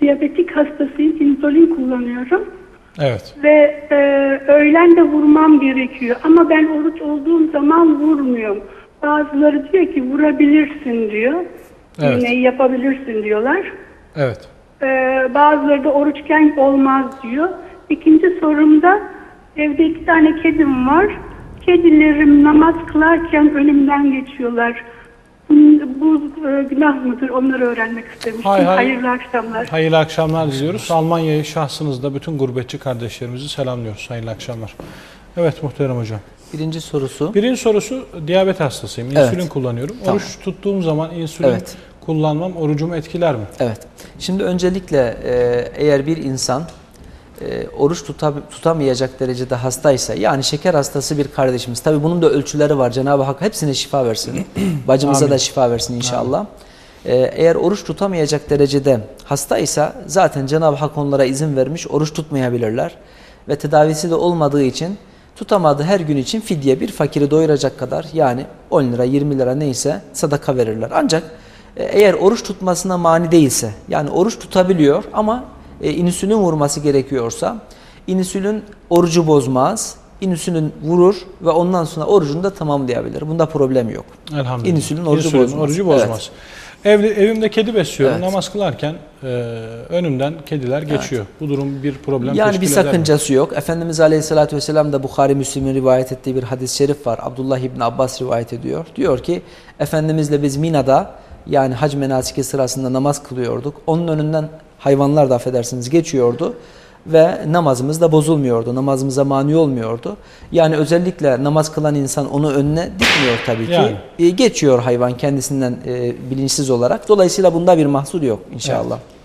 diyabetik hastasıyım. insülin kullanıyorum. Evet. Ve e, öğlen de vurmam gerekiyor. Ama ben oruç olduğum zaman vurmuyorum. Bazıları diyor ki vurabilirsin diyor. Evet. İğneyi yapabilirsin diyorlar. Evet. Ee, bazıları da oruçken olmaz diyor. İkinci sorumda evde iki tane kedim var. Kedilerim namaz kılarken önümden geçiyorlar. Bu, bu e, günah mıdır? Onları öğrenmek istemiştim. Hay hay. Hayırlı akşamlar. Hayırlı akşamlar diliyoruz. Almanya'yı şahsınızda bütün gurbetçi kardeşlerimizi selamlıyoruz. Hayırlı akşamlar. Evet muhterem hocam. Birinci sorusu. Birinci sorusu diyabet hastasıyım. Evet. İnsülin kullanıyorum. Tamam. Oruç tuttuğum zaman insülin Evet. kullanmam orucumu etkiler mi? Evet. Şimdi öncelikle e, eğer bir insan e, oruç tuta- tutamayacak derecede hastaysa yani şeker hastası bir kardeşimiz tabi bunun da ölçüleri var Cenab-ı Hak hepsine şifa versin. Bacımıza Amin. da şifa versin inşallah. E, eğer oruç tutamayacak derecede hastaysa zaten Cenab-ı Hak onlara izin vermiş oruç tutmayabilirler. Ve tedavisi de olmadığı için tutamadığı her gün için fidye bir fakiri doyuracak kadar yani 10 lira 20 lira neyse sadaka verirler. Ancak e, eğer oruç tutmasına mani değilse yani oruç tutabiliyor ama e, insülin vurması gerekiyorsa insülin orucu bozmaz. İnsülin vurur ve ondan sonra orucunu da tamamlayabilir. Bunda problem yok. Elhamdülillah. İnsülin orucu İnsülin bozmaz. orucu bozmaz. Evli, evimde kedi besliyorum. Evet. Namaz kılarken e, önümden kediler geçiyor. Bu durum bir problem Yani teşkil bir eder mi? sakıncası yok. Efendimiz Aleyhisselatü Vesselam da Bukhari Müslim'in rivayet ettiği bir hadis-i şerif var. Abdullah İbni Abbas rivayet ediyor. Diyor ki Efendimizle biz Mina'da yani hac menasiki sırasında namaz kılıyorduk. Onun önünden hayvanlar da affedersiniz geçiyordu ve namazımız da bozulmuyordu. Namazımıza mani olmuyordu. Yani özellikle namaz kılan insan onu önüne dikmiyor tabii ki. Yani. E, geçiyor hayvan kendisinden e, bilinçsiz olarak. Dolayısıyla bunda bir mahsur yok inşallah. Evet.